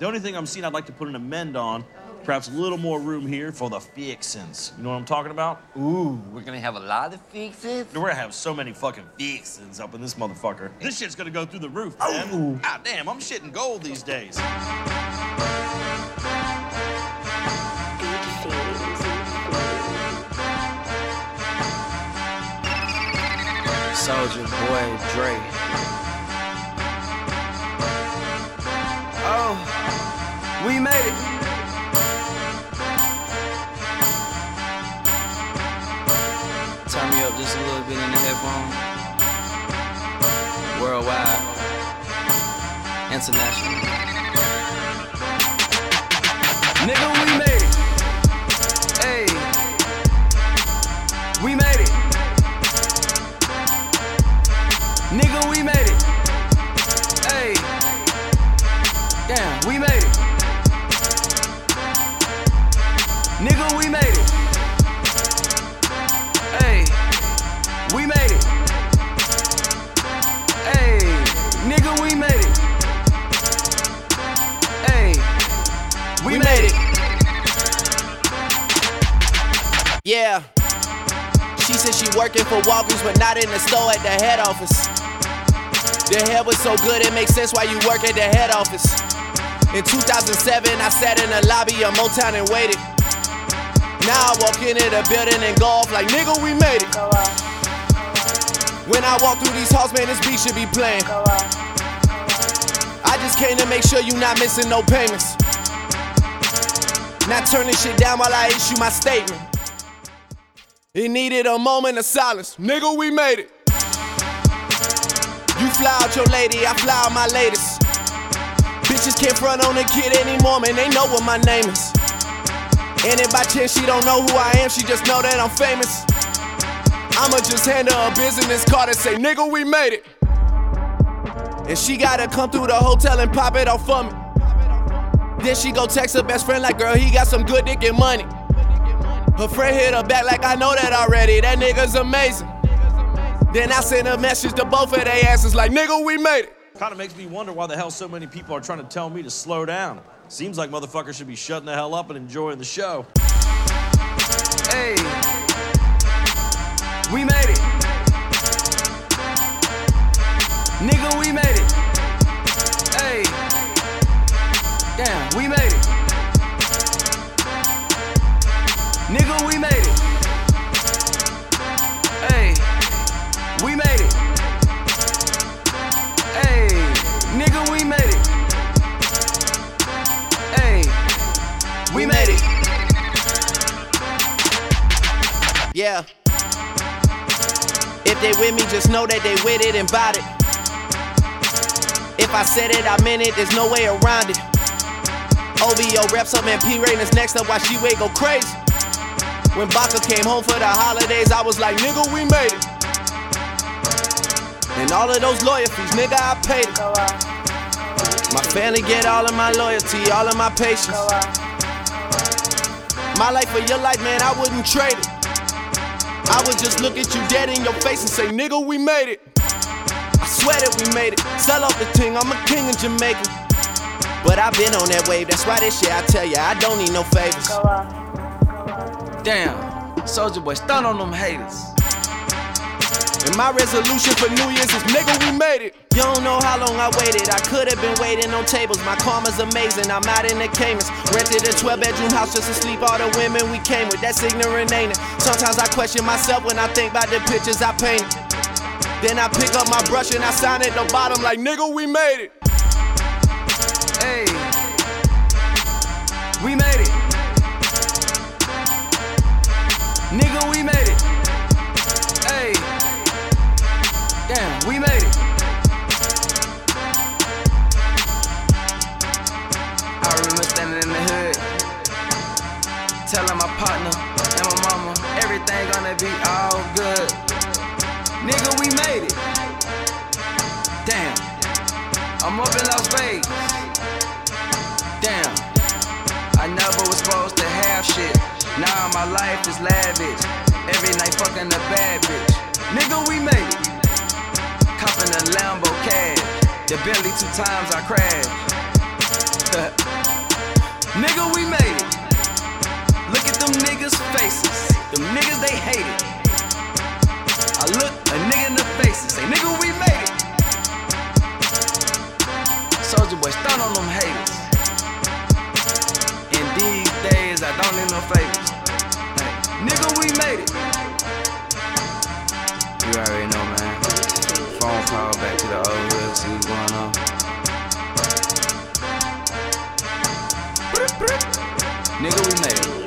The only thing I'm seeing I'd like to put an amend on, perhaps a little more room here for the fixins. You know what I'm talking about? Ooh, we're gonna have a lot of fixes. We're gonna have so many fucking fixins up in this motherfucker. This shit's gonna go through the roof, man. God damn, I'm shitting gold these days. Soulja Boy Dre. We made it. Turn me up just a little bit in the headphone. Worldwide, international. Nigga, we made it. Hey, we made it. Nigga, we made it. Nigga, we made it. Hey. We made it. Hey. Nigga, we made it. Hey. We made it. Yeah. She said she working for Walgreens, but not in the store at the head office. The head was so good, it makes sense why you work at the head office. In 2007, I sat in the lobby of Motown and waited. Now I walk into the building and golf like, nigga, we made it. When I walk through these halls, man, this beat should be playing. I just came to make sure you not missing no payments. Not turning shit down while I issue my statement. It needed a moment of silence. Nigga, we made it. You fly out your lady, I fly out my latest. Bitches can't front on a kid anymore, man. They know what my name is. And if by chance she don't know who I am, she just know that I'm famous. I'ma just hand her a business card and say, nigga, we made it. And she gotta come through the hotel and pop it off for me. Then she go text her best friend like, girl, he got some good dick and money. Her friend hit her back like I know that already. That nigga's amazing. Then I sent a message to both of their asses like, nigga, we made it. Kind of makes me wonder why the hell so many people are trying to tell me to slow down. Seems like motherfuckers should be shutting the hell up and enjoying the show. Hey, we made it. Nigga, we made it. We made it. Yeah. If they with me, just know that they with it and bout it. If I said it, I meant it, there's no way around it. OVO reps up and P Reign is next up while she wait go crazy. When Baka came home for the holidays, I was like, nigga, we made it. And all of those lawyer fees, nigga, I paid it. My family get all of my loyalty, all of my patience. My life for your life, man, I wouldn't trade it. I would just look at you dead in your face and say, nigga, we made it. I swear that we made it. Sell off the ting, I'm a king in Jamaica. But I've been on that wave, that's why this shit I tell ya, I don't need no favors. Damn, Soulja Boy, stun on them haters. And my resolution for New Year's is nigga, we made it. You don't know how long I waited. I could have been waiting on tables. My karma's amazing. I'm out in the Caymans. Rented a 12 bedroom house just to sleep all the women we came with. That's ignorant, ain't it? Sometimes I question myself when I think about the pictures I painted. Then I pick up my brush and I sign at the bottom like, nigga, we made it. Hey, all good. Nigga, we made it. Damn, I'm up in Las Vegas. Damn, I never was supposed to have shit. Now my life is lavish. Every night fucking a bad bitch. Nigga, we made it. Copping a Lambo cash. The Bentley two times I crashed. Nigga, we made it. Look at them niggas' faces. Them niggas, they hate it. I look a nigga in the face and say, nigga, we made it. Soulja Boy, stun on them haters. In these days, I don't need no favors. Hey, nigga, we made it. You already know, man. Phone call back to the old hood, see what's going on. Nigga, we made it.